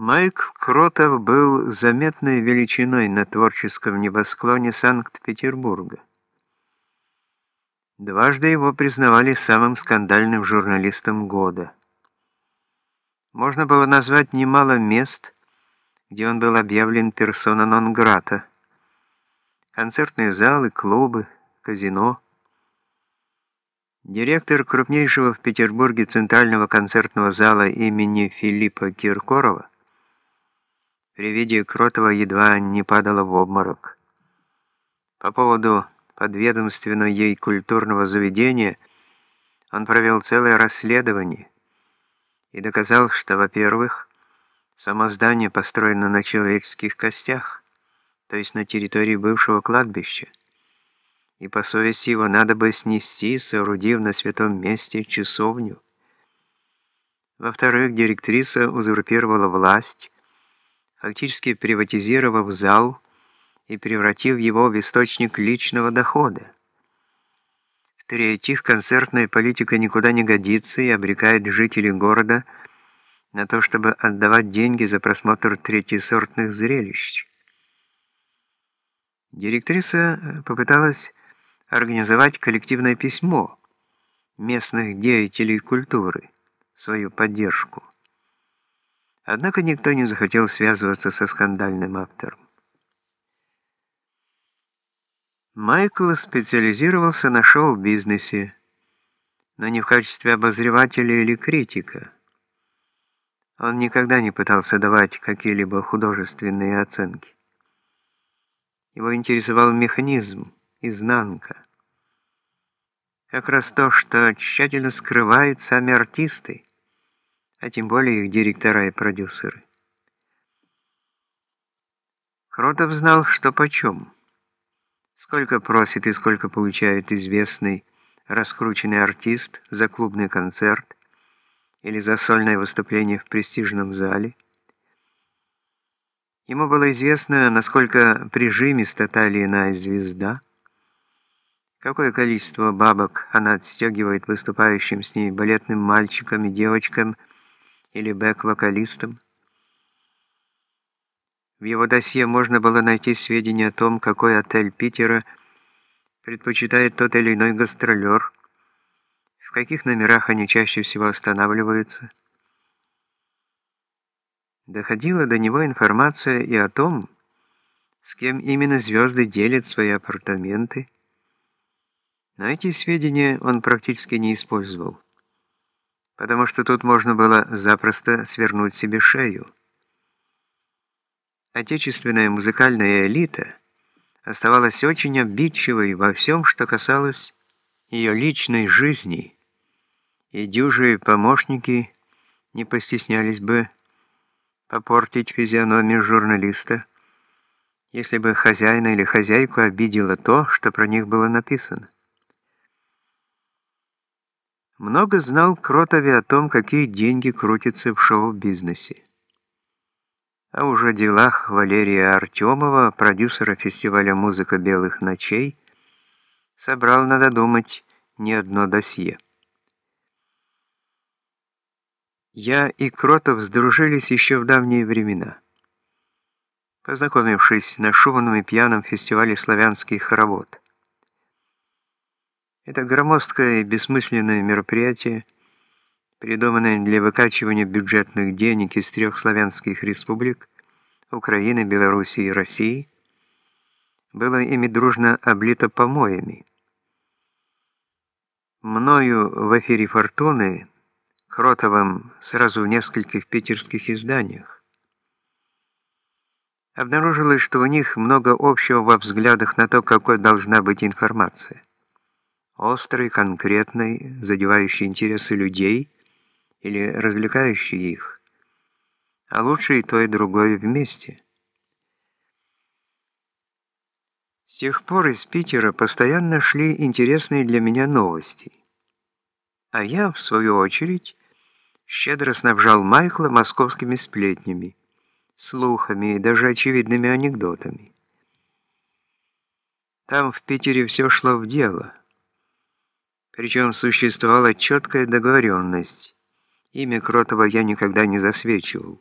Майк Кротов был заметной величиной на творческом небосклоне Санкт-Петербурга. Дважды его признавали самым скандальным журналистом года. Можно было назвать немало мест, где он был объявлен персона нон-грата. Концертные залы, клубы, казино. Директор крупнейшего в Петербурге Центрального концертного зала имени Филиппа Киркорова при виде Кротова едва не падала в обморок. По поводу подведомственного ей культурного заведения он провел целое расследование и доказал, что, во-первых, само здание построено на человеческих костях, то есть на территории бывшего кладбища, и по совести его надо бы снести, соорудив на святом месте часовню. Во-вторых, директриса узурпировала власть, фактически приватизировав зал и превратив его в источник личного дохода. В-третьих, концертная политика никуда не годится и обрекает жителей города на то, чтобы отдавать деньги за просмотр третьесортных зрелищ. Директриса попыталась организовать коллективное письмо местных деятелей культуры, свою поддержку. Однако никто не захотел связываться со скандальным автором. Майкл специализировался на шоу-бизнесе, но не в качестве обозревателя или критика. Он никогда не пытался давать какие-либо художественные оценки. Его интересовал механизм, изнанка. Как раз то, что тщательно скрывают сами артисты а тем более их директора и продюсеры. Кротов знал, что почем. Сколько просит и сколько получает известный, раскрученный артист за клубный концерт или за сольное выступление в престижном зале. Ему было известно, насколько прижимиста та или иная звезда, какое количество бабок она отстегивает выступающим с ней балетным мальчикам и девочкам или бэк-вокалистом. В его досье можно было найти сведения о том, какой отель Питера предпочитает тот или иной гастролер, в каких номерах они чаще всего останавливаются. Доходила до него информация и о том, с кем именно звезды делят свои апартаменты, но эти сведения он практически не использовал потому что тут можно было запросто свернуть себе шею. Отечественная музыкальная элита оставалась очень обидчивой во всем, что касалось ее личной жизни, и дюжие помощники не постеснялись бы попортить физиономию журналиста, если бы хозяина или хозяйку обидело то, что про них было написано. Много знал Кротове о том, какие деньги крутятся в шоу-бизнесе. А уже о делах Валерия Артемова, продюсера фестиваля «Музыка белых ночей», собрал, надо думать, не одно досье. Я и Кротов сдружились еще в давние времена. Познакомившись на шумном и пьяном фестивале славянских хоровод. Это громоздкое и бессмысленное мероприятие, придуманное для выкачивания бюджетных денег из трех славянских республик – Украины, Белоруссии и России, было ими дружно облито помоями. Мною в эфире «Фортуны» Кротовым сразу в нескольких питерских изданиях. Обнаружилось, что у них много общего во взглядах на то, какой должна быть информация острый, конкретный, задевающий интересы людей или развлекающий их, а лучше и то, и другое вместе. С тех пор из Питера постоянно шли интересные для меня новости. А я, в свою очередь, щедро снабжал Майкла московскими сплетнями, слухами и даже очевидными анекдотами. Там в Питере все шло в дело – причем существовала четкая договоренность. Имя Кротова я никогда не засвечивал.